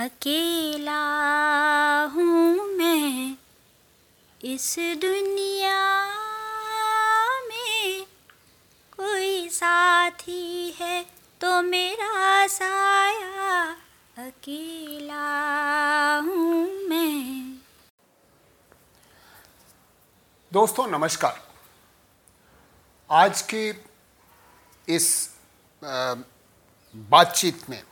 अकेला हूँ मैं इस दुनिया में। कोई साथी है तो मेरा साया। अकेला हूँ मैं। दोस्तों, नमस्कार। आज की इस बातचीत में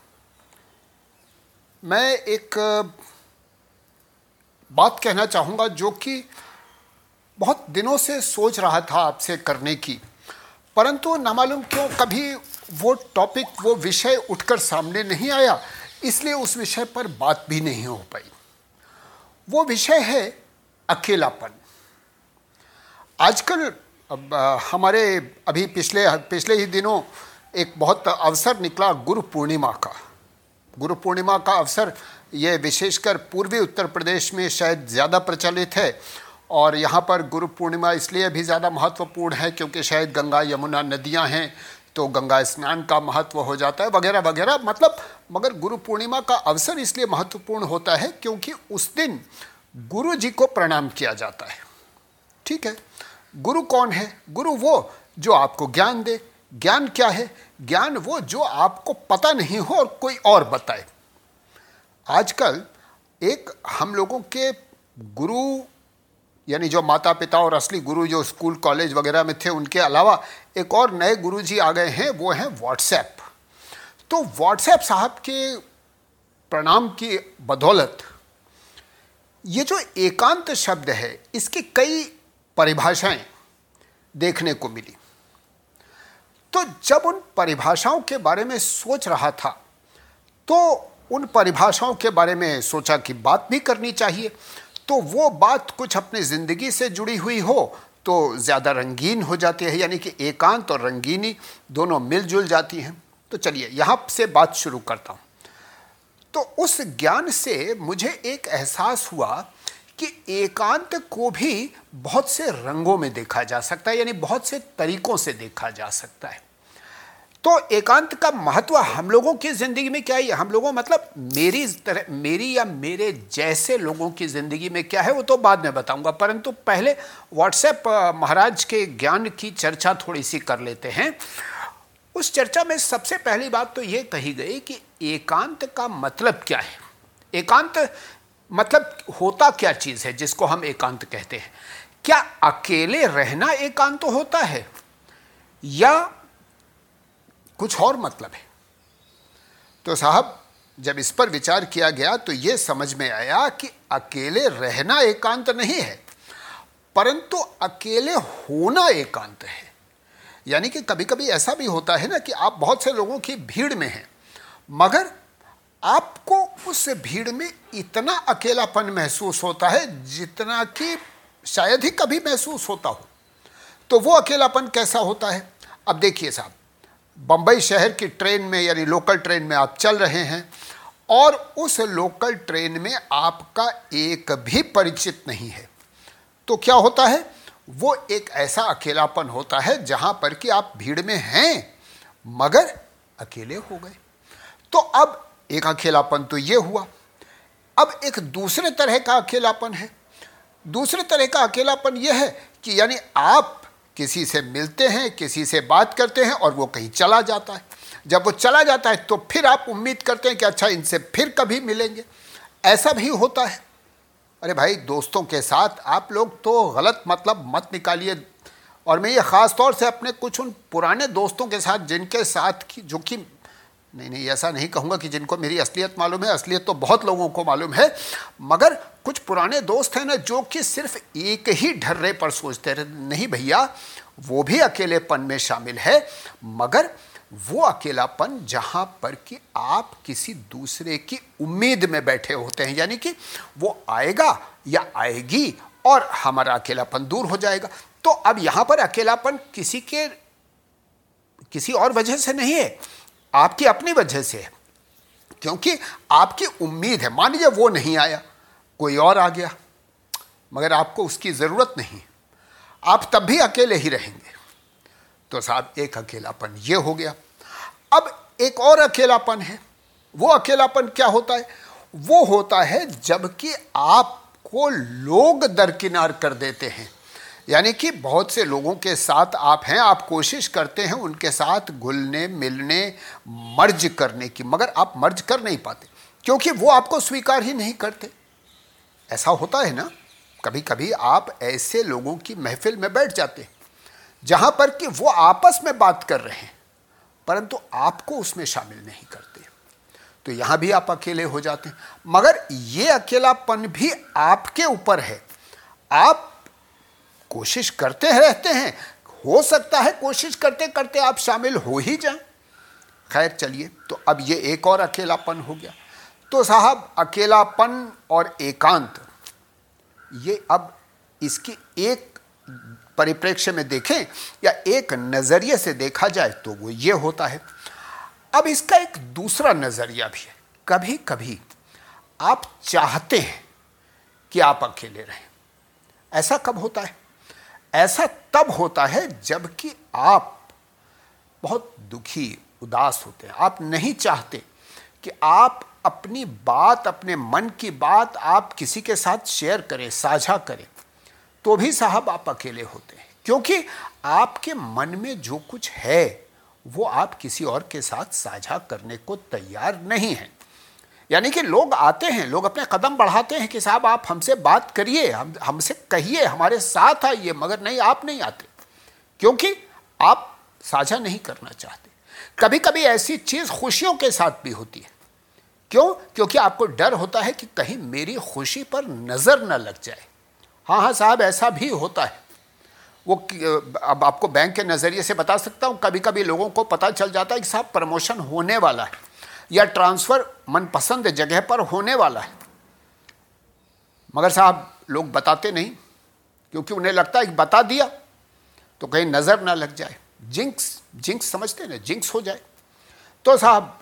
मैं एक बात कहना चाहूँगा जो कि बहुत दिनों से सोच रहा था आपसे करने की। परंतु ना मालूम क्यों कभी वो टॉपिक वो विषय उठकर सामने नहीं आया, इसलिए उस विषय पर बात भी नहीं हो पाई। वो विषय है अकेलापन। आजकल हमारे अभी पिछले पिछले ही दिनों एक बहुत अवसर निकला गुरु पूर्णिमा का। गुरु पूर्णिमा का अवसर ये विशेषकर पूर्वी उत्तर प्रदेश में शायद ज़्यादा प्रचलित है और यहाँ पर गुरु पूर्णिमा इसलिए भी ज़्यादा महत्वपूर्ण है क्योंकि शायद गंगा यमुना नदियाँ हैं तो गंगा स्नान का महत्व हो जाता है, वगैरह वगैरह। मतलब मगर गुरु पूर्णिमा का अवसर इसलिए महत्वपूर्ण होता है क्योंकि उस दिन गुरु जी को प्रणाम किया जाता है। ठीक है? गुरु कौन है? गुरु वो जो आपको ज्ञान दे ज्ञान क्या है? ज्ञान वो जो आपको पता नहीं हो और कोई और बताए। आजकल एक हम लोगों के गुरु, यानी जो माता पिता और असली गुरु जो स्कूल, कॉलेज वगैरह में थे, उनके अलावा एक और नए गुरु जी आ गए हैं, वो हैं व्हाट्सएप तो व्हाट्सएप साहब के प्रणाम की बदौलत, ये जो एकांत शब्द है, इसकी कई परिभाषाएँ देखने को मिली। तो जब उन परिभाषाओं के बारे में सोच रहा था तो उन परिभाषाओं के बारे में सोचा कि बात भी करनी चाहिए तो वो बात कुछ अपनी ज़िंदगी से जुड़ी हुई हो तो ज़्यादा रंगीन हो जाती है, यानी कि एकांत और रंगीनी दोनों मिलजुल जाती हैं। तो चलिए, यहाँ से बात शुरू करता हूँ। तो उस ज्ञान से मुझे एक एहसास हुआ कि एकांत को भी बहुत से रंगों में देखा जा सकता है, यानी बहुत से तरीकों से देखा जा सकता है। तो एकांत का महत्व हम लोगों की ज़िंदगी में क्या है? हम लोगों मतलब मेरी तरह, मेरी या मेरे जैसे लोगों की ज़िंदगी में क्या है, वो तो बाद में बताऊँगा। परंतु पहले व्हाट्सएप महाराज के ज्ञान की चर्चा थोड़ी सी कर लेते हैं। उस चर्चा में सबसे पहली बात तो ये कही गई कि एकांत का मतलब क्या है? एकांत मतलब होता क्या चीज़ है जिसको हम एकांत कहते हैं? क्या अकेले रहना एकांत होता है? या कुछ और मतलब है? तो साहब, जब इस पर विचार किया गया तो ये समझ में आया कि अकेले रहना एकांत नहीं है, परंतु अकेले होना एकांत है। यानी कि कभी कभी ऐसा भी होता है ना कि आप बहुत से लोगों की भीड़ में हैं, मगर आपको उस भीड़ में इतना अकेलापन महसूस होता है जितना कि शायद ही कभी महसूस होता हो। तो वो अकेलापन कैसा होता है? अब देखिए साहब बम्बई शहर की ट्रेन में यानी लोकल ट्रेन में आप चल रहे हैं और उस लोकल ट्रेन में आपका एक भी परिचित नहीं है। तो क्या होता है? वो एक ऐसा अकेलापन होता है जहाँ पर कि आप भीड़ में हैं, मगर अकेले हो गए। तो अब एक अकेलापन तो ये हुआ। अब एक दूसरे तरह का अकेलापन है। दूसरे तरह का अकेलापन यह है कि यानी आप किसी से मिलते हैं, किसी से बात करते हैं और वो कहीं चला जाता है। जब वो चला जाता है तो फिर आप उम्मीद करते हैं कि अच्छा इनसे फिर कभी मिलेंगे। ऐसा भी होता है। अरे भाई, दोस्तों के साथ आप लोग तो गलत मतलब मत निकालिए। और मैं ये ख़ास तौर से अपने कुछ उन पुराने दोस्तों के साथ, जिनके साथ की, जो कि नहीं नहीं, ऐसा नहीं कहूँगा कि जिनको मेरी असलियत मालूम है, असलियत तो बहुत लोगों को मालूम है, मगर कुछ पुराने दोस्त हैं ना, जो कि सिर्फ़ एक ही ढर्रे पर सोचते रहे, नहीं भैया, वो भी अकेलेपन में शामिल है, मगर वो अकेलापन जहाँ पर कि आप किसी दूसरे की उम्मीद में बैठे होते हैं, यानी कि वो आएगा या आएगी और हमारा अकेलापन दूर हो जाएगा। तो अब यहाँ पर अकेलापन किसी के, किसी और वजह से नहीं है आपकी अपनी वजह से है। क्योंकि आपकी उम्मीद है। मान लीजिए वो नहीं आया, कोई और आ गया, मगर आपको उसकी ज़रूरत नहीं। आप तब भी अकेले ही रहेंगे। तो साहब, एक अकेलापन ये हो गया। अब एक और अकेलापन है। वो अकेलापन क्या होता है? वो होता है जबकि आपको लोग दरकिनार कर देते हैं। यानी कि बहुत से लोगों के साथ आप हैं, आप कोशिश करते हैं उनके साथ घुलने, मिलने, मर्ज करने की, मगर आप मर्ज कर नहीं पाते, क्योंकि वो आपको स्वीकार ही नहीं करते। ऐसा होता है ना कभी कभी आप ऐसे लोगों की महफिल में बैठ जाते हैं, जहाँ पर कि वो आपस में बात कर रहे हैं, परंतु आपको उसमें शामिल नहीं करते। तो यहाँ भी आप अकेले हो जाते हैं। मगर ये अकेलापन भी आपके ऊपर है। आप कोशिश करते रहते हैं। हो सकता है कोशिश करते करते आप शामिल हो ही जाएँ। खैर, चलिए तो अब ये एक और अकेलापन हो गया। तो साहब, अकेलापन और एकांत, ये अब इसकी एक परिप्रेक्ष्य में देखें या एक नज़रिए से देखा जाए तो वो ये होता है। अब इसका एक दूसरा नज़रिया भी है। कभी कभी आप चाहते हैं कि आप अकेले रहें। ऐसा कब होता है? ऐसा तब होता है जबकि आप बहुत दुखी, उदास होते हैं। आप नहीं चाहते कि आप अपनी बात, अपने मन की बात आप किसी के साथ शेयर करें, साझा करें तो भी साहब आप अकेले होते हैं। क्योंकि आपके मन में जो कुछ है, वो आप किसी और के साथ साझा करने को तैयार नहीं हैं। यानी कि लोग आते हैं, लोग अपने कदम बढ़ाते हैं कि साहब आप हमसे बात करिए, हम, हमसे कहिए, हमारे साथ आइए, मगर नहीं, आप नहीं आते। क्योंकि आप साझा नहीं करना चाहते। कभी कभी ऐसी चीज़ खुशियों के साथ भी होती है। क्यों? क्योंकि आपको डर होता है कि कहीं मेरी खुशी पर नज़र न लग जाए। हाँ हाँ साहब, ऐसा भी होता है। वो अब आपको बैंक के नज़रिए से बता सकता हूँ कभी कभी लोगों को पता चल जाता है कि साहब प्रमोशन होने वाला है। या ट्रांसफ़र मनपसंद जगह पर होने वाला है। मगर साहब, लोग बताते नहीं, क्योंकि उन्हें लगता है कि बता दिया तो कहीं नज़र ना लग जाए। जिंक्स जिंक्स समझते ना, जिंक्स हो जाए। तो साहब,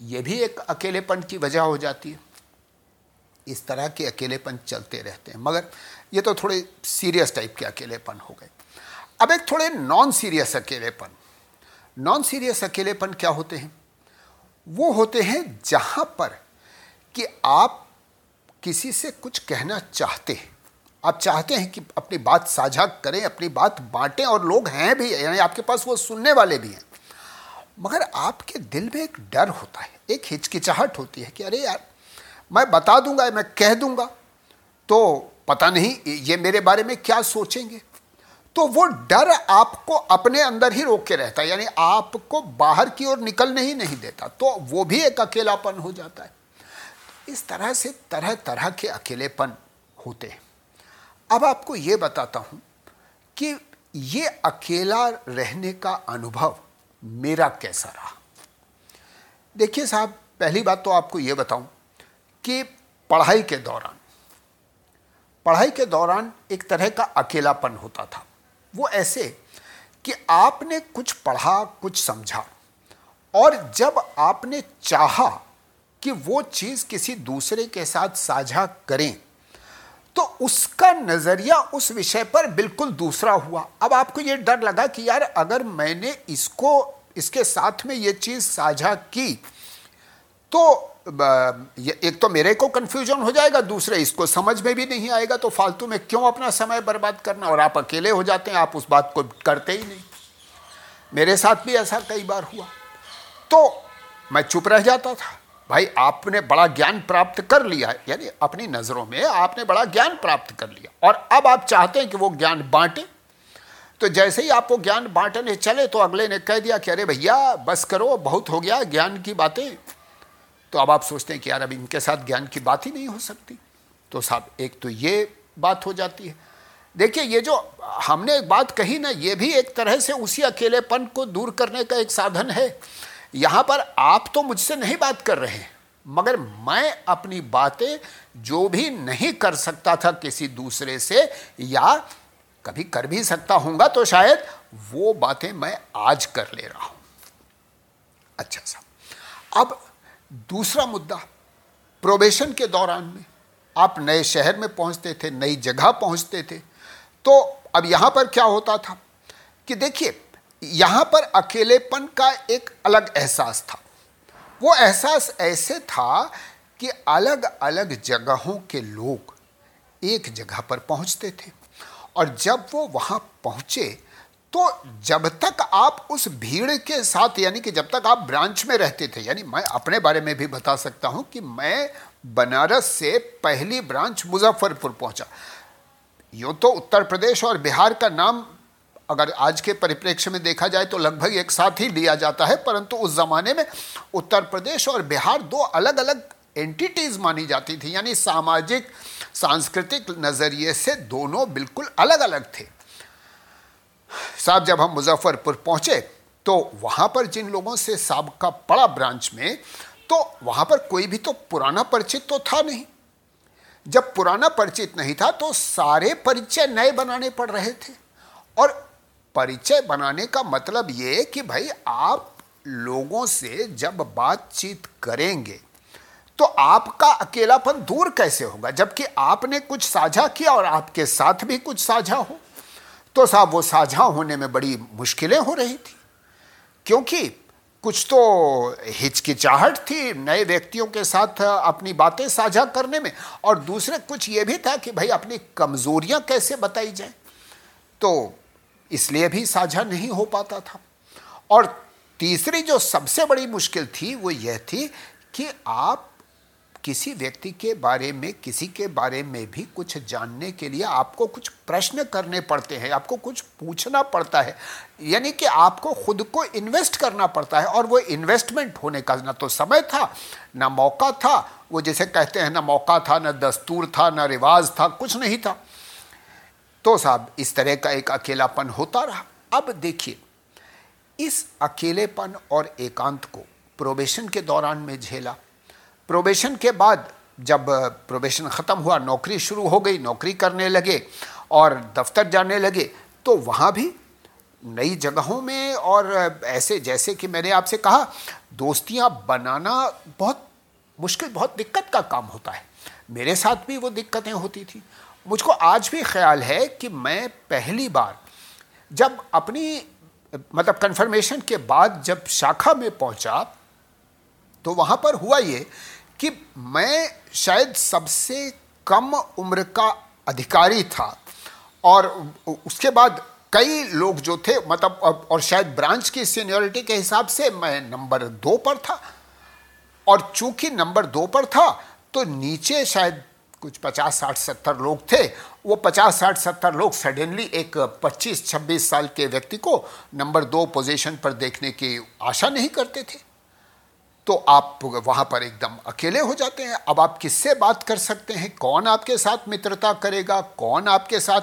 ये भी एक अकेलेपन की वजह हो जाती है। इस तरह के अकेलेपन चलते रहते हैं। मगर ये तो थोड़े सीरियस टाइप के अकेलेपन हो गए। अब एक थोड़े नॉन सीरियस अकेलेपन। नॉन सीरियस अकेलेपन क्या होते हैं? वो होते हैं जहाँ पर कि आप किसी से कुछ कहना चाहते हैं। आप चाहते हैं कि अपनी बात साझा करें, अपनी बात बांटें और लोग हैं भी, यानी आपके पास वो सुनने वाले भी हैं। मगर आपके दिल में एक डर होता है, एक हिचकिचाहट होती है कि अरे यार, मैं बता दूँगा, मैं कह दूँगा तो पता नहीं ये मेरे बारे में क्या सोचेंगे? तो वो डर आपको अपने अंदर ही रोक के रहता है, यानी आपको बाहर की ओर निकलने ही नहीं देता तो वो भी एक अकेलापन हो जाता है। इस तरह से तरह तरह के अकेलेपन होते हैं। अब आपको ये बताता हूँ कि ये अकेला रहने का अनुभव मेरा कैसा रहा। देखिए साहब, पहली बात तो आपको ये बताऊँ कि पढ़ाई के दौरान, पढ़ाई के दौरान एक तरह का अकेलापन होता था। वो ऐसे कि आपने कुछ पढ़ा, कुछ समझा और जब आपने चाहा कि वो चीज़ किसी दूसरे के साथ साझा करें तो उसका नज़रिया उस विषय पर बिल्कुल दूसरा हुआ। अब आपको ये डर लगा कि यार अगर मैंने इसको, इसके साथ में ये चीज़ साझा की तो एक तो मेरे को कंफ्यूजन हो जाएगा, दूसरे इसको समझ में भी नहीं आएगा तो फालतू में क्यों अपना समय बर्बाद करना? और आप अकेले हो जाते हैं, आप उस बात को करते ही नहीं। मेरे साथ भी ऐसा कई बार हुआ। तो मैं चुप रह जाता था। भाई, आपने बड़ा ज्ञान प्राप्त कर लिया। यानी अपनी नज़रों में आपने बड़ा ज्ञान प्राप्त कर लिया। और अब आप चाहते हैं कि वो ज्ञान बांटे। तो जैसे ही आप वो ज्ञान बांटने चले तो अगले ने कह दिया कि, अरे भैया, बस करो, बहुत हो गया ज्ञान की बातें। तो अब आप सोचते हैं कि यार, अब इनके साथ ज्ञान की बात ही नहीं हो सकती। तो साहब, एक तो ये बात हो जाती है। देखिए, ये जो हमने एक बात कही ना, ये भी एक तरह से उसी अकेलेपन को दूर करने का एक साधन है। यहाँ पर आप तो मुझसे नहीं बात कर रहे हैं, मगर मैं अपनी बातें जो भी नहीं कर सकता था किसी दूसरे से, या कभी कर भी सकता हूँगा तो शायद वो बातें मैं आज कर ले रहा हूँ। अच्छा साहब, अब दूसरा मुद्दा प्रोबेशन के दौरान में। आप नए शहर में पहुँचते थे, नई जगह पहुँचते थे तो अब यहाँ पर क्या होता था कि देखिए, यहाँ पर अकेलेपन का एक अलग एहसास था। वो एहसास ऐसे था कि अलग अलग जगहों के लोग एक जगह पर पहुँचते थे और जब वो वहाँ पहुँचे तो जब तक आप उस भीड़ के साथ, यानी कि जब तक आप ब्रांच में रहते थे, यानी मैं अपने बारे में भी बता सकता हूँ कि मैं बनारस से पहली ब्रांच मुजफ्फरपुर पहुँचा। यूँ तो उत्तर प्रदेश और बिहार का नाम अगर आज के परिप्रेक्ष्य में देखा जाए तो लगभग एक साथ ही लिया जाता है, परंतु उस जमाने में उत्तर प्रदेश और बिहार दो अलग अलग एंटिटीज मानी जाती थी, यानी सामाजिक, सांस्कृतिक नज़रिए से दोनों बिल्कुल अलग अलग थे। साहब, जब हम मुजफ्फरपुर पहुँचे तो वहाँ पर जिन लोगों से साहब का पड़ा ब्रांच में तो वहाँ पर कोई भी तो पुराना परिचित तो था नहीं। जब पुराना परिचित नहीं था तो सारे परिचय नए बनाने पड़ रहे थे। और परिचय बनाने का मतलब ये कि भाई, आप लोगों से जब बातचीत करेंगे तो आपका अकेलापन दूर कैसे होगा? जबकि आपने कुछ साझा किया और आपके साथ भी कुछ साझा हो। तो साहब वो साझा होने में बड़ी मुश्किलें हो रही थी। क्योंकि कुछ तो हिचकिचाहट थी नए व्यक्तियों के साथ अपनी बातें साझा करने में और दूसरे कुछ ये भी था कि भाई अपनी कमजोरियाँ कैसे बताई जाए। तो इसलिए भी साझा नहीं हो पाता था। और तीसरी जो सबसे बड़ी मुश्किल थी वो यह थी कि आप किसी व्यक्ति के बारे में, किसी के बारे में भी कुछ जानने के लिए आपको कुछ प्रश्न करने पड़ते हैं, आपको कुछ पूछना पड़ता है। यानी कि आपको खुद को इन्वेस्ट करना पड़ता है और वो इन्वेस्टमेंट होने का ना तो समय था, ना मौका था। वो जैसे कहते हैं, ना मौका था, ना दस्तूर था, ना रिवाज था, कुछ नहीं था। तो साहब, इस तरह का एक अकेलापन होता रहा। अब देखिए, इस अकेलेपन और एकांत को प्रोबेशन के दौरान में झेला। प्रोबेशन के बाद जब प्रोबेशन ख़त्म हुआ, नौकरी शुरू हो गई, नौकरी करने लगे और दफ्तर जाने लगे तो वहाँ भी नई जगहों में और ऐसे जैसे कि मैंने आपसे कहा, दोस्तियाँ बनाना बहुत मुश्किल, बहुत दिक्कत का काम होता है। मेरे साथ भी वो दिक्कतें होती थी। मुझको आज भी ख्याल है कि मैं पहली बार जब अपनी मतलब कन्फर्मेशन के बाद जब शाखा में पहुँचा तो वहाँ पर हुआ ये कि मैं शायद सबसे कम उम्र का अधिकारी था और उसके बाद कई लोग जो थे मतलब और शायद ब्रांच की सीनियरिटी के हिसाब से मैं नंबर दो पर था। और चूँकि नंबर दो पर था तो नीचे शायद कुछ पचास, साठ, सत्तर लोग थे। वो पचास, साठ, सत्तर लोग सडनली एक पच्चीस, छब्बीस साल के व्यक्ति को नंबर दो पोजीशन पर देखने की आशा नहीं करते थे। तो आप वहाँ पर एकदम अकेले हो जाते हैं। अब आप किससे बात कर सकते हैं? कौन आपके साथ मित्रता करेगा? कौन आपके साथ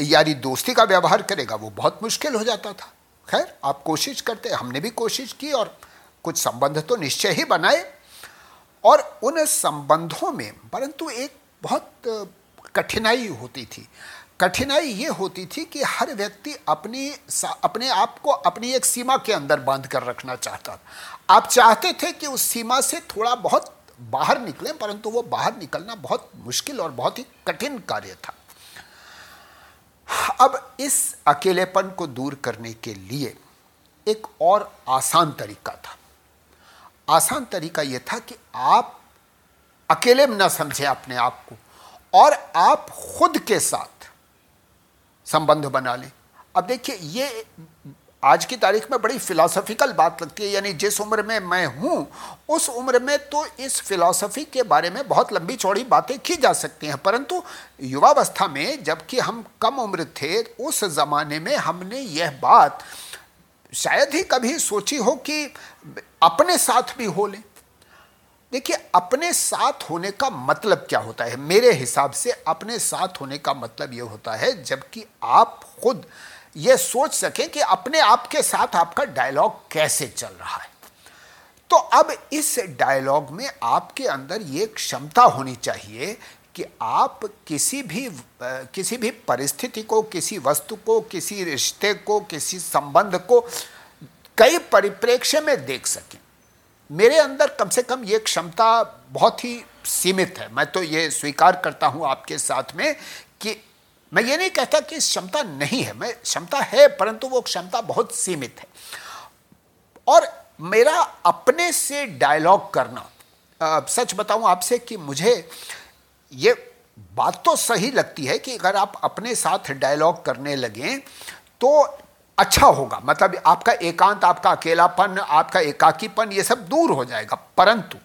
यारी दोस्ती का व्यवहार करेगा? वो बहुत मुश्किल हो जाता था। खैर, आप कोशिश करते, हमने भी कोशिश की और कुछ संबंध तो निश्चय ही बनाए। और उन संबंधों में, परंतु एक बहुत कठिनाई होती थी। कठिनाई ये होती थी कि हर व्यक्ति अपनी अपने आप को अपनी एक सीमा के अंदर बाँध कर रखना चाहता आप चाहते थे कि उस सीमा से थोड़ा बहुत बाहर निकले, परंतु वो बाहर निकलना बहुत मुश्किल और बहुत ही कठिन कार्य था। अब इस अकेलेपन को दूर करने के लिए एक और आसान तरीका था। आसान तरीका यह था कि आप अकेले में ना समझे अपने आप को और आप खुद के साथ संबंध बना लें। अब देखिए, ये आज की तारीख में बड़ी फिलॉसफिकल बात लगती है, यानी जिस उम्र में मैं हूँ, उस उम्र में तो इस फिलॉसफी के बारे में बहुत लंबी चौड़ी बातें की जा सकती हैं। परंतु युवावस्था में जबकि हम कम उम्र थे, उस ज़माने में हमने यह बात शायद ही कभी सोची हो कि अपने साथ भी हो लें। देखिए, अपने साथ होने का मतलब क्या होता है? मेरे हिसाब से अपने साथ होने का मतलब यह होता है, जबकि आप खुद यह सोच सकें कि अपने आप के साथ आपका डायलॉग कैसे चल रहा है। तो अब इस डायलॉग में आपके अंदर ये क्षमता होनी चाहिए कि आप किसी भी किसी भी परिस्थिति को, किसी वस्तु को, किसी रिश्ते को, किसी संबंध को कई परिप्रेक्ष्य में देख सकें। मेरे अंदर कम से कम ये क्षमता बहुत ही सीमित है। मैं तो ये स्वीकार करता हूँ आपके साथ में कि मैं ये नहीं कहता कि क्षमता नहीं है मैं क्षमता है परंतु वो क्षमता बहुत सीमित है। और मेरा अपने से डायलॉग करना आ, सच बताऊँ आपसे कि मुझे ये बात तो सही लगती है कि अगर आप अपने साथ डायलॉग करने लगें तो अच्छा होगा। मतलब आपका एकांत आपका अकेलापन आपका एकाकीपन ये सब दूर हो जाएगा परंतु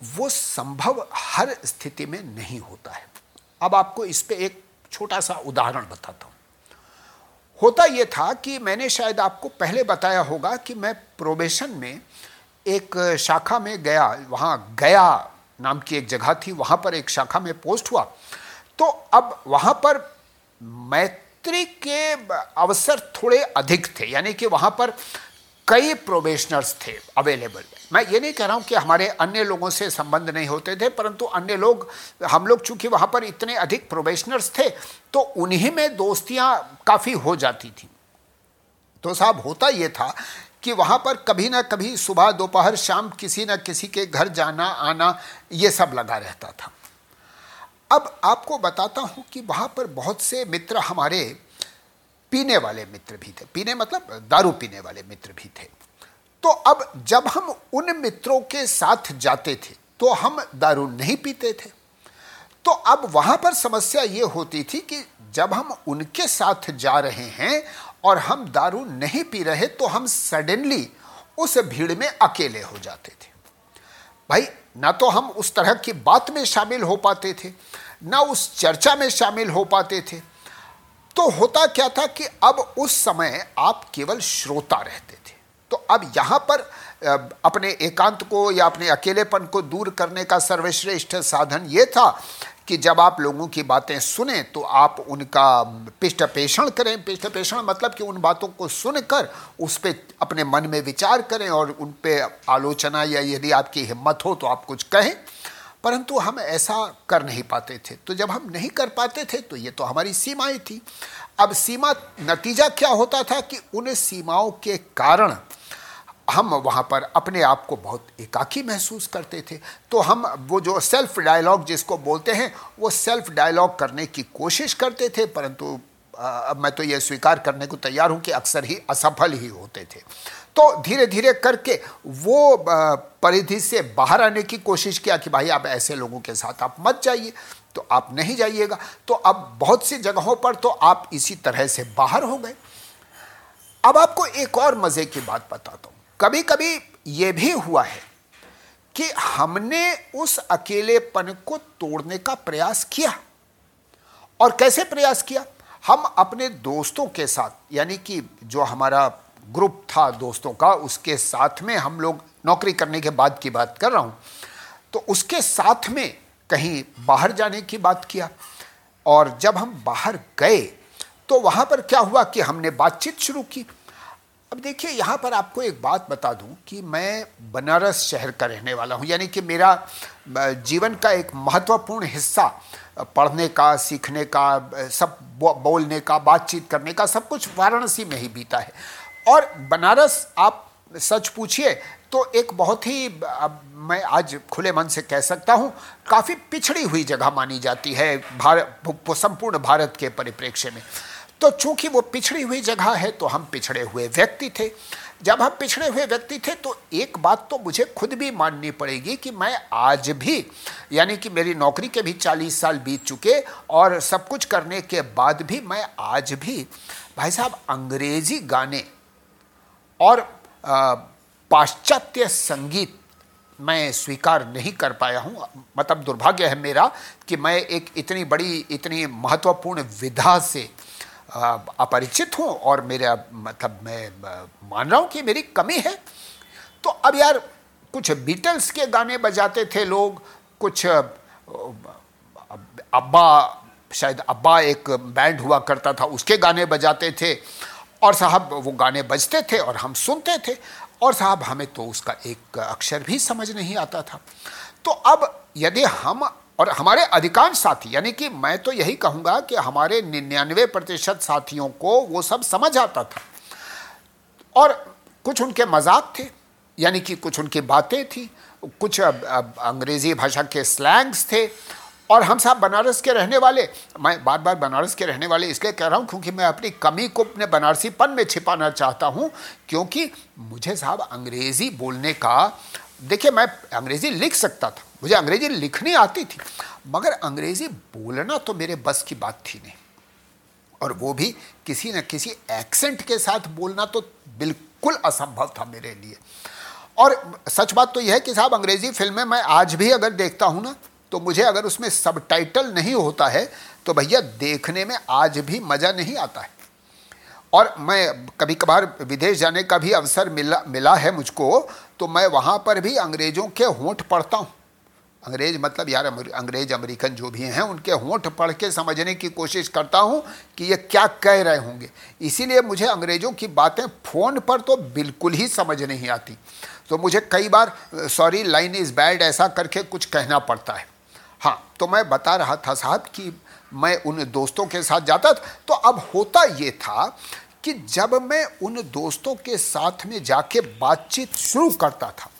वो संभव हर स्थिति में नहीं होता है। अब आपको इस पे एक छोटा सा उदाहरण बताता हूँ। होता यह था कि मैंने शायद आपको पहले बताया होगा कि मैं प्रोबेशन में एक शाखा में गया, वहाँ गया नाम की एक जगह थी, वहाँ पर एक शाखा में पोस्ट हुआ। तो अब वहाँ पर मैत्री के अवसर थोड़े अधिक थे, यानी कि वहाँ पर कई प्रोबेशनर्स थे अवेलेबल मैं ये नहीं कह रहा हूँ कि हमारे अन्य लोगों से संबंध नहीं होते थे, परंतु अन्य लोग, हम लोग चूँकि वहाँ पर इतने अधिक प्रोबेशनर्स थे तो उन्हीं में दोस्तियाँ काफ़ी हो जाती थी। तो साहब होता ये था कि वहाँ पर कभी ना कभी सुबह दोपहर शाम किसी न किसी के घर जाना, आना, ये सब लगा रहता था। अब आपको बताता हूँ कि वहाँ पर बहुत से मित्र हमारे पीने वाले मित्र भी थे। पीने मतलब दारू पीने वाले मित्र भी थे। तो अब जब हम उन मित्रों के साथ जाते थे तो हम दारू नहीं पीते थे। तो अब वहाँ पर समस्या ये होती थी कि जब हम उनके साथ जा रहे हैं और हम दारू नहीं पी रहे तो हम सडनली उस भीड़ में अकेले हो जाते थे। भाई, ना तो हम उस तरह की बात में शामिल हो पाते थे, ना उस चर्चा में शामिल हो पाते थे। तो होता क्या था कि अब उस समय आप केवल श्रोता रहते थे। तो अब यहाँ पर अपने एकांत को या अपने अकेलेपन को दूर करने का सर्वश्रेष्ठ साधन ये था कि जब आप लोगों की बातें सुने तो आप उनका पिष्ट पेषण करें। पिष्ट पेषण मतलब कि उन बातों को सुनकर उस पर अपने मन में विचार करें और उन पर आलोचना या यदि आपकी हिम्मत हो तो आप कुछ कहें। परंतु हम ऐसा कर नहीं पाते थे। तो जब हम नहीं कर पाते थे तो ये तो हमारी सीमाएँ थी। अब सीमा नतीजा क्या होता था कि उन सीमाओं के कारण हम वहाँ पर अपने आप को बहुत एकाकी महसूस करते थे। तो हम वो जो सेल्फ डायलॉग जिसको बोलते हैं, वो सेल्फ डायलॉग करने की कोशिश करते थे, परंतु अब मैं तो ये स्वीकार करने को तैयार हूँ कि अक्सर ही असफल ही होते थे। तो धीरे धीरे करके वो परिधि से बाहर आने की कोशिश किया कि भाई आप ऐसे लोगों के साथ आप मत जाइए तो आप नहीं जाइएगा। तो अब बहुत सी जगहों पर तो आप इसी तरह से बाहर हो गए। अब आपको एक और मज़े की बात बताता हूँ। कभी कभी यह भी हुआ है कि हमने उस अकेलेपन को तोड़ने का प्रयास किया। और कैसे प्रयास किया? हम अपने दोस्तों के साथ, यानी कि जो हमारा ग्रुप था दोस्तों का, उसके साथ में हम लोग नौकरी करने के बाद की बात कर रहा हूँ। तो उसके साथ में कहीं बाहर जाने की बात किया और जब हम बाहर गए तो वहाँ पर क्या हुआ कि हमने बातचीत शुरू की। अब देखिए, यहाँ पर आपको एक बात बता दूँ कि मैं बनारस शहर का रहने वाला हूँ, यानी कि मेरा जीवन का एक महत्वपूर्ण हिस्सा पढ़ने का, सीखने का सब बोलने का, बातचीत करने का, सब कुछ वाराणसी में ही बीता है। और बनारस, आप सच पूछिए तो एक बहुत ही, अब मैं आज खुले मन से कह सकता हूँ, काफ़ी पिछड़ी हुई जगह मानी जाती है भारत संपूर्ण भारत के परिप्रेक्ष्य में। तो चूँकि वो पिछड़ी हुई जगह है तो हम पिछड़े हुए व्यक्ति थे। जब हम पिछड़े हुए व्यक्ति थे तो एक बात तो मुझे खुद भी माननी पड़ेगी कि मैं आज भी, यानी कि मेरी नौकरी के भी चालीस साल बीत चुके और सब कुछ करने के बाद भी मैं आज भी, भाई साहब, अंग्रेज़ी गाने और पाश्चात्य संगीत मैं स्वीकार नहीं कर पाया हूँ। मतलब दुर्भाग्य है मेरा कि मैं एक इतनी बड़ी, इतनी महत्वपूर्ण विधा से अपरिचित हूँ और मेरा मतलब मैं मान रहा हूँ कि मेरी कमी है। तो अब यार, कुछ बीटल्स के गाने बजाते थे लोग, कुछ अब्बा, शायद अब्बा एक बैंड हुआ करता था, उसके गाने बजाते थे। और साहब वो गाने बजते थे और हम सुनते थे, और साहब हमें तो उसका एक अक्षर भी समझ नहीं आता था। तो अब यदि हम और हमारे अधिकांश साथी, यानी कि मैं तो यही कहूँगा कि हमारे निन्यानवे प्रतिशत साथियों को वो सब समझ आता था। और कुछ उनके मज़ाक थे, यानी कि कुछ उनकी बातें थी, कुछ अंग्रेज़ी भाषा के स्लैंग्स थे और हम साहब बनारस के रहने वाले, मैं बार बार बनारस के रहने वाले इसलिए कह रहा हूँ क्योंकि मैं अपनी कमी को अपने बनारसीपन में छिपाना चाहता हूँ, क्योंकि मुझे साहब अंग्रेज़ी बोलने का, देखिए मैं अंग्रेज़ी लिख सकता था, मुझे अंग्रेज़ी लिखनी आती थी, मगर अंग्रेज़ी बोलना तो मेरे बस की बात थी नहीं। और वो भी किसी न किसी एक्सेंट के साथ बोलना तो बिल्कुल असंभव था मेरे लिए। और सच बात तो यह है कि साहब अंग्रेज़ी फ़िल्में मैं आज भी अगर देखता हूँ ना तो मुझे अगर उसमें सब नहीं होता है तो भैया देखने में आज भी मज़ा नहीं आता है। और मैं कभी कभार विदेश जाने का भी अवसर मिला मिला है मुझको तो मैं वहाँ पर भी अंग्रेज़ों के होंठ पढ़ता हूँ। अंग्रेज़ मतलब यार अंग्रेज़ अमेरिकन जो भी हैं, उनके होंठ पढ़ के समझने की कोशिश करता हूँ कि ये क्या कह रहे होंगे। इसीलिए मुझे अंग्रेज़ों की बातें फ़ोन पर तो बिल्कुल ही समझ नहीं आती। तो मुझे कई बार, सॉरी, लाइन इज़ बैड, ऐसा करके कुछ कहना पड़ता है। हाँ तो मैं बता रहा था साहब कि मैं उन दोस्तों के साथ जाता था। तो अब होता ये था कि जब मैं उन दोस्तों के साथ में जाके बातचीत शुरू करता था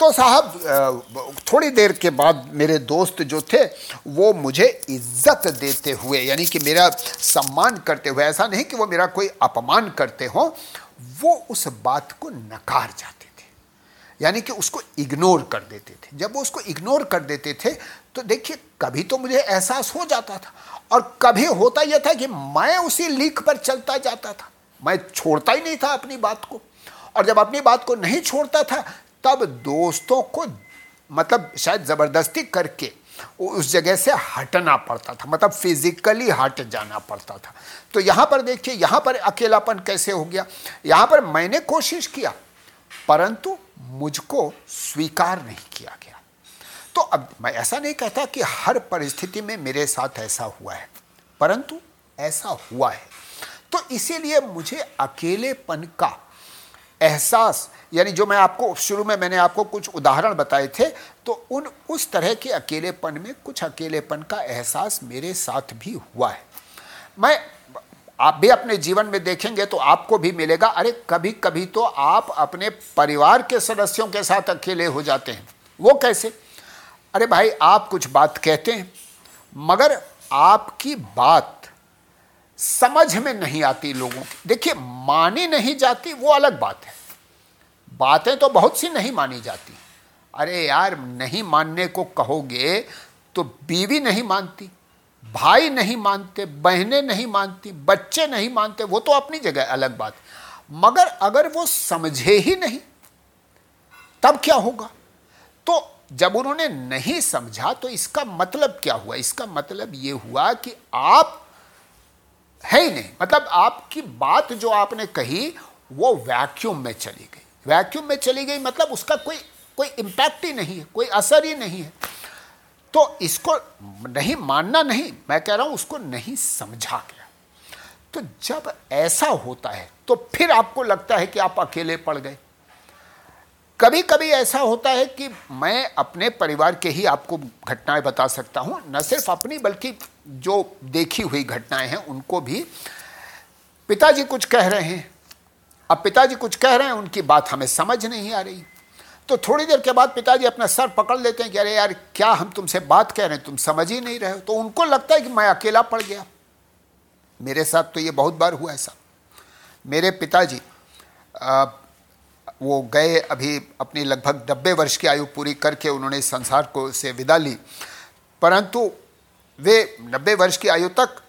तो साहब थोड़ी देर के बाद मेरे दोस्त जो थे, वो मुझे इज़्ज़त देते हुए, यानी कि मेरा सम्मान करते हुए, ऐसा नहीं कि वो मेरा कोई अपमान करते हो, वो उस बात को नकार जाते। यानी कि उसको इग्नोर कर देते थे। जब वो उसको इग्नोर कर देते थे तो देखिए, कभी तो मुझे एहसास हो जाता था और कभी होता यह था कि मैं उसी लीक पर चलता जाता था। मैं छोड़ता ही नहीं था अपनी बात को। और जब अपनी बात को नहीं छोड़ता था, तब दोस्तों को मतलब शायद ज़बरदस्ती करके उस जगह से हटना पड़ता था मतलब फिजिकली हट जाना पड़ता था। तो यहाँ पर देखिए, यहाँ पर अकेलापन कैसे हो गया? यहाँ पर मैंने कोशिश किया, परंतु मुझको स्वीकार नहीं किया गया। तो अब मैं ऐसा नहीं कहता कि हर परिस्थिति में मेरे साथ ऐसा हुआ है, परंतु ऐसा हुआ है। तो इसीलिए मुझे अकेलेपन का एहसास, यानी जो मैं आपको शुरू में मैंने आपको कुछ उदाहरण बताए थे तो उन, उस तरह के अकेलेपन में कुछ अकेलेपन का एहसास मेरे साथ भी हुआ है। मैं आप भी अपने जीवन में देखेंगे तो आपको भी मिलेगा। अरे कभी कभी तो आप अपने परिवार के सदस्यों के साथ अकेले हो जाते हैं। वो कैसे? अरे भाई, आप कुछ बात कहते हैं, मगर आपकी बात समझ में नहीं आती लोगों की। देखिए, मानी नहीं जाती वो अलग बात है। बातें तो बहुत सी नहीं मानी जाती। अरे यार, नहीं मानने को कहोगे तो बीवी नहीं मानती। भाई नहीं मानते, बहनें नहीं मानती, बच्चे नहीं मानते, वो तो अपनी जगह, अलग बात। मगर अगर वो समझे ही नहीं, तब क्या होगा? तो जब उन्होंने नहीं समझा तो इसका मतलब क्या हुआ? इसका मतलब ये हुआ कि आप है ही नहीं। मतलब आपकी बात जो आपने कही, वो वैक्यूम में चली गई। वैक्यूम में चली गई मतलब उसका कोई कोई इम्पैक्ट ही नहीं है, कोई असर ही नहीं है। तो इसको नहीं मानना नहीं, मैं कह रहा हूँ उसको नहीं समझा गया। तो जब ऐसा होता है तो फिर आपको लगता है कि आप अकेले पड़ गए। कभी कभी ऐसा होता है कि मैं अपने परिवार के ही आपको घटनाएँ बता सकता हूँ, न सिर्फ़ अपनी, बल्कि जो देखी हुई घटनाएँ हैं, उनको भी। पिताजी कुछ कह रहे हैं। अब पिताजी कुछ कह रहे हैं, उनकी बात हमें समझ नहीं आ रही। तो थोड़ी देर के बाद पिताजी अपना सर पकड़ लेते हैं कि अरे यार, क्या हम तुमसे बात कह रहे हैं? तुम समझ ही नहीं रहे हो। तो उनको लगता है कि मैं अकेला पड़ गया। मेरे साथ तो ये बहुत बार हुआ ऐसा। मेरे पिताजी वो गए अभी अपनी लगभग नब्बे वर्ष की आयु पूरी करके उन्होंने संसार को से विदा ली। परंतु वे नब्बे वर्ष की आयु तक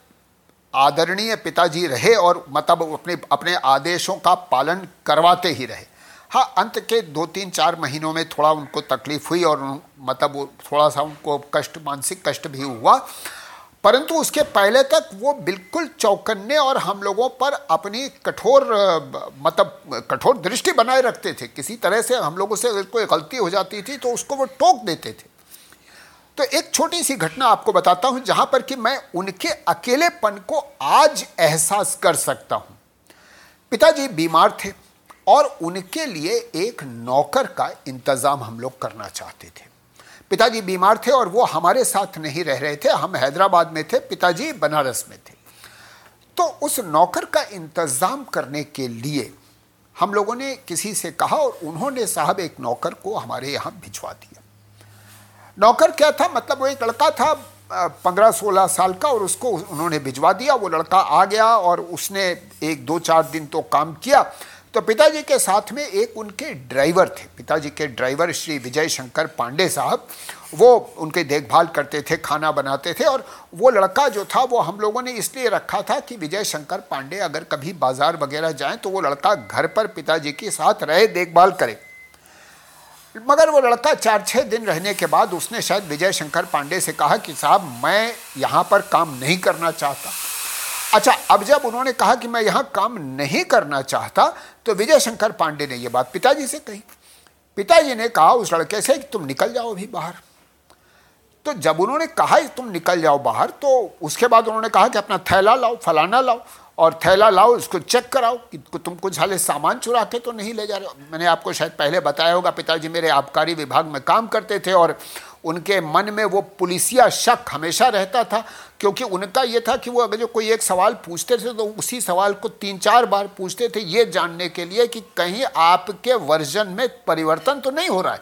आदरणीय पिताजी रहे और मतलब अपने अपने आदेशों का पालन करवाते ही रहे। हाँ अंत के दो तीन चार महीनों में थोड़ा उनको तकलीफ़ हुई और मतलब वो थोड़ा सा उनको कष्ट, मानसिक कष्ट भी हुआ। परंतु उसके पहले तक वो बिल्कुल चौकन्ने और हम लोगों पर अपनी कठोर मतलब कठोर दृष्टि बनाए रखते थे। किसी तरह से हम लोगों से अगर कोई गलती हो जाती थी तो उसको वो टोक देते थे। तो एक छोटी सी घटना आपको बताता हूँ, जहाँ पर कि मैं उनके अकेलेपन को आज एहसास कर सकता हूँ। पिताजी बीमार थे। और उनके लिए एक नौकर का इंतज़ाम हम लोग करना चाहते थे। पिताजी बीमार थे और वो हमारे साथ नहीं रह रहे थे। हम हैदराबाद में थे, पिताजी बनारस में थे। तो उस नौकर का इंतज़ाम करने के लिए हम लोगों ने किसी से कहा और उन्होंने साहब एक नौकर को हमारे यहाँ भिजवा दिया। नौकर क्या था? मतलब वो एक लड़का था पंद्रह सोलह साल का और उसको उन्होंने भिजवा दिया। वो लड़का आ गया और उसने एक दो चार दिन तो काम किया। तो पिताजी के साथ में एक उनके ड्राइवर थे। पिताजी के ड्राइवर श्री विजय शंकर पांडे साहब, वो उनकी देखभाल करते थे, खाना बनाते थे और वो लड़का जो था, वो हम लोगों ने इसलिए रखा था कि विजय शंकर पांडे अगर कभी बाज़ार वगैरह जाएँ तो वो लड़का घर पर पिताजी के साथ रहे, देखभाल करे। मगर वो लड़का चार छः दिन रहने के बाद उसने शायद विजय शंकर पांडे से कहा कि साहब, मैं यहाँ पर काम नहीं करना चाहता। अच्छा अब जब उन्होंने कहा कि मैं यहाँ काम नहीं करना चाहता तो विजय शंकर पांडे ने यह बात पिताजी से कही। पिताजी ने कहा, उस लड़के से कि तुम निकल जाओ अभी बाहर। तो जब उन्होंने कहा तुम निकल जाओ बाहर तो उसके बाद उन्होंने कहा कि अपना थैला लाओ, फलाना लाओ और थैला लाओ इसको चेक कराओ कि तुम कुछ हाले सामान चुरा के तो नहीं ले जा रहे हो। मैंने आपको शायद पहले बताया होगा, पिताजी मेरे आबकारी विभाग में काम करते थे और उनके मन में वो पुलिसिया शक हमेशा रहता था, क्योंकि उनका ये था कि वो अगर जो कोई एक सवाल पूछते थे तो उसी सवाल को तीन चार बार पूछते थे ये जानने के लिए कि कहीं आपके वर्जन में परिवर्तन तो नहीं हो रहा है।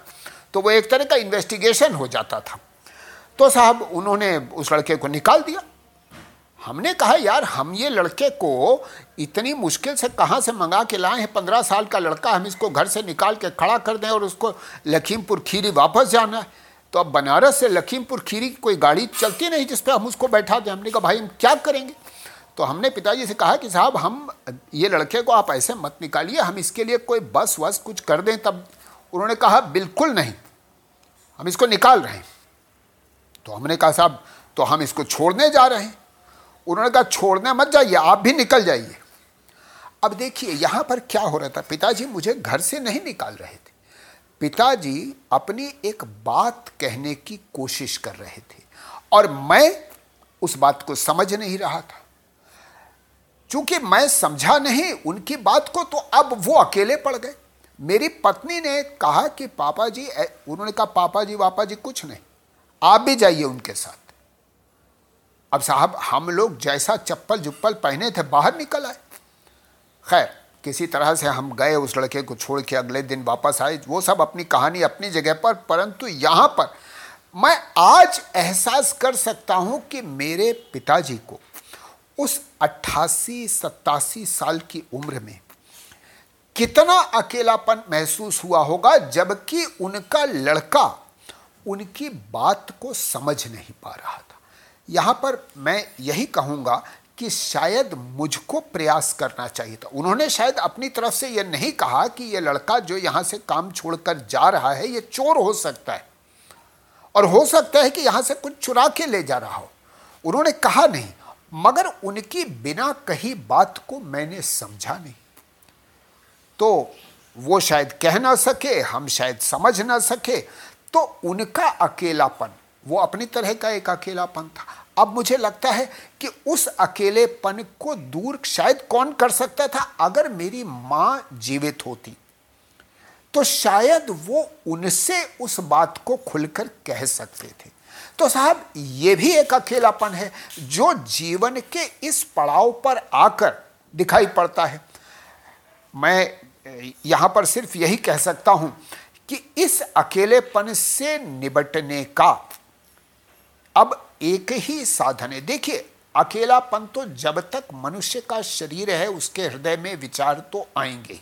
तो वो एक तरह का इन्वेस्टिगेशन हो जाता था। तो साहब उन्होंने उस लड़के को निकाल दिया। हमने कहा, यार, हम ये लड़के को इतनी मुश्किल से कहाँ से मंगा के लाए हैं? पंद्रह साल का लड़का, हम इसको घर से निकाल के खड़ा कर दें और उसको लखीमपुर खीरी वापस जाना है? तो अब बनारस से लखीमपुर खीरी की कोई गाड़ी चलती नहीं जिस पर हम उसको बैठा दें। हमने कहा, भाई, हम क्या करेंगे? तो हमने पिताजी से कहा कि, साहब, हम, ये लड़के को आप ऐसे मत निकालिए, हम इसके लिए कोई बस वस कुछ कर दें। तब उन्होंने कहा, बिल्कुल नहीं, हम इसको निकाल रहे हैं। तो हमने कहा, साहब तो हम इसको छोड़ने जा रहे हैं। उन्होंने कहा, छोड़ने मत जाइए, आप भी निकल जाइए। अब देखिए, यहाँ पर क्या हो रहा था? पिताजी मुझे घर से नहीं निकाल रहे थे। पिताजी अपनी एक बात कहने की कोशिश कर रहे थे और मैं उस बात को समझ नहीं रहा था। चूँकि मैं समझा नहीं उनकी बात को तो अब वो अकेले पड़ गए। मेरी पत्नी ने कहा कि, पापा जी उन्होंने कहा, पापा जी वापा जी, कुछ नहीं, आप भी जाइए उनके साथ। अब साहब, हम लोग जैसा चप्पल जुप्पल पहने थे, बाहर निकल आए। खैर, किसी तरह से हम गए उस लड़के को छोड़ के अगले दिन वापस आए। वो सब अपनी कहानी अपनी जगह पर, परंतु यहाँ पर मैं आज एहसास कर सकता हूँ कि मेरे पिताजी को उस अट्ठासी, सत्तासी साल की उम्र में कितना अकेलापन महसूस हुआ होगा, जबकि उनका लड़का उनकी बात को समझ नहीं पा रहा था। यहाँ पर मैं यही कहूँगा कि शायद मुझको प्रयास करना चाहिए था। उन्होंने शायद अपनी तरफ़ से यह नहीं कहा कि यह लड़का जो यहाँ से काम छोड़कर जा रहा है, ये चोर हो सकता है। और हो सकता है कि यहाँ से कुछ चुरा के ले जा रहा हो। उन्होंने कहा नहीं, मगर उनकी बिना कही बात को मैंने समझा नहीं। तो वो शायद कह ना सके, हम शायद समझ ना सके तो उनका अकेलापन वो अपनी तरह का एक अकेलापन था। अब मुझे लगता है कि उस अकेलेपन को दूर शायद कौन कर सकता था? अगर मेरी माँ जीवित होती तो शायद वो उनसे उस बात को खुलकर कह सकते थे। तो साहब, ये भी एक अकेलापन है जो जीवन के इस पड़ाव पर आकर दिखाई पड़ता है। मैं, यहाँ पर सिर्फ़ यही कह सकता हूँ कि इस अकेलेपन से निबटने का अब एक ही साधन है। देखिए, अकेलापन तो जब तक मनुष्य का शरीर है, उसके हृदय में विचार तो आएँगे ही।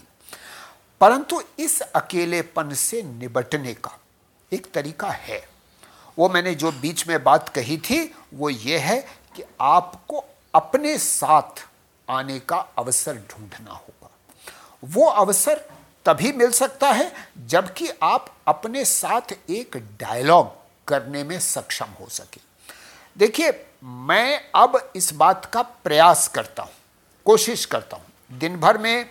परंतु इस अकेलेपन से निबटने का एक तरीका है। वो मैंने जो बीच में बात कही थी, वो ये है कि आपको अपने साथ आने का अवसर ढूंढना होगा। वो अवसर तभी मिल सकता है जबकि आप अपने साथ एक डायलॉग करने में सक्षम हो सके। देखिए, मैं अब इस बात का प्रयास करता हूँ, कोशिश करता हूँ। दिन भर में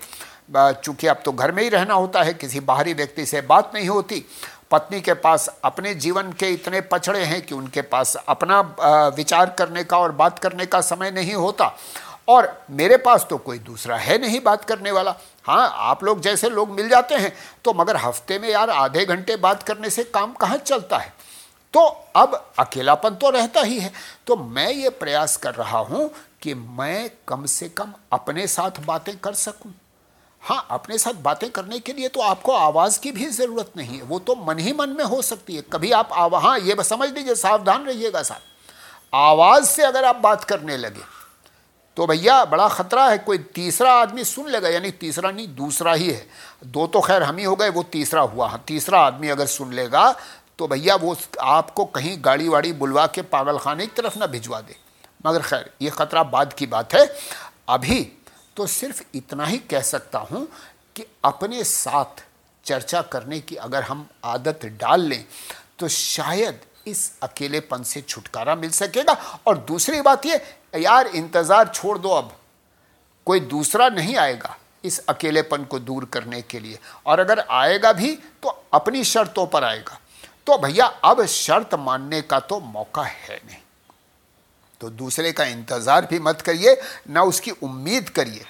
चूँकि अब तो घर में ही रहना होता है, किसी बाहरी व्यक्ति से बात नहीं होती, पत्नी के पास अपने जीवन के इतने पछड़े हैं कि उनके पास अपना विचार करने का और बात करने का समय नहीं होता। और मेरे पास तो कोई दूसरा है नहीं बात करने वाला। हाँ आप लोग जैसे लोग मिल जाते हैं तो मगर हफ़्ते में यार आधे घंटे बात करने से काम कहाँ चलता है? तो अब अकेलापन तो रहता ही है। तो मैं ये प्रयास कर रहा हूँ कि मैं कम से कम अपने साथ बातें कर सकूँ। हाँ अपने साथ बातें करने के लिए तो आपको आवाज़ की भी ज़रूरत नहीं है। वो तो मन ही मन में हो सकती है। कभी आप हाँ ये समझ लीजिए, सावधान रहिएगा साहब। आवाज़ से अगर आप बात करने लगे तो भैया बड़ा खतरा है, कोई तीसरा आदमी सुन लेगा, यानी तीसरा नहीं, दूसरा ही है। दो तो खैर हम ही हो गए, वो तीसरा हुआ। हाँ तीसरा आदमी अगर सुन लेगा तो भैया वो आपको कहीं गाड़ी वाड़ी बुलवा के पागल खाने की तरफ़ ना भिजवा दे। मगर खैर, ये ख़तरा बाद की बात है। अभी तो सिर्फ़ इतना ही कह सकता हूँ कि अपने साथ चर्चा करने की अगर हम आदत डाल लें तो शायद इस अकेलेपन से छुटकारा मिल सकेगा। और दूसरी बात ये, यार इंतज़ार छोड़ दो अब। कोई दूसरा नहीं आएगा इस अकेलेपन को दूर करने के लिए। और अगर आएगा भी तो अपनी शर्तों पर आएगा। तो भैया, अब शर्त मानने का तो मौका है नहीं। तो दूसरे का इंतज़ार भी मत करिए, ना उसकी उम्मीद करिए।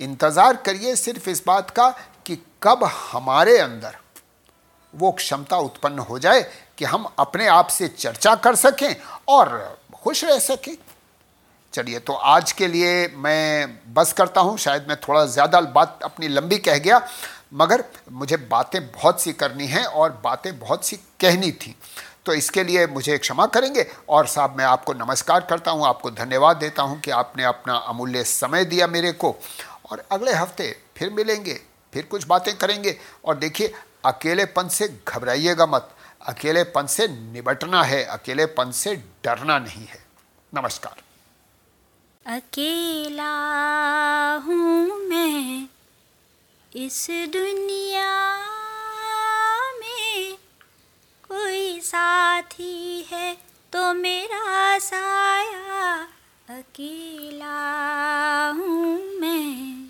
इंतज़ार करिए सिर्फ़ इस बात का कि कब हमारे अंदर वो क्षमता उत्पन्न हो जाए कि हम अपने आप से चर्चा कर सकें और खुश रह सकें। चलिए तो आज के लिए मैं बस करता हूँ। शायद मैं थोड़ा ज़्यादा बात अपनी लंबी कह गया। मगर मुझे बातें बहुत सी करनी हैं और बातें बहुत सी कहनी थी। तो इसके लिए मुझे क्षमा करेंगे और साहब, मैं आपको नमस्कार करता हूँ, आपको धन्यवाद देता हूँ कि आपने अपना अमूल्य समय दिया मेरे को। और अगले हफ़्ते फिर मिलेंगे, फिर कुछ बातें करेंगे। और देखिए, अकेलेपन से घबराइएगा मत। अकेलेपन से निबटना है, अकेलेपन से डरना नहीं है। नमस्कार। अकेला हूँ मैं। इस दुनिया में कोई साथी है तो मेरा साया अकेला हूँ मैं।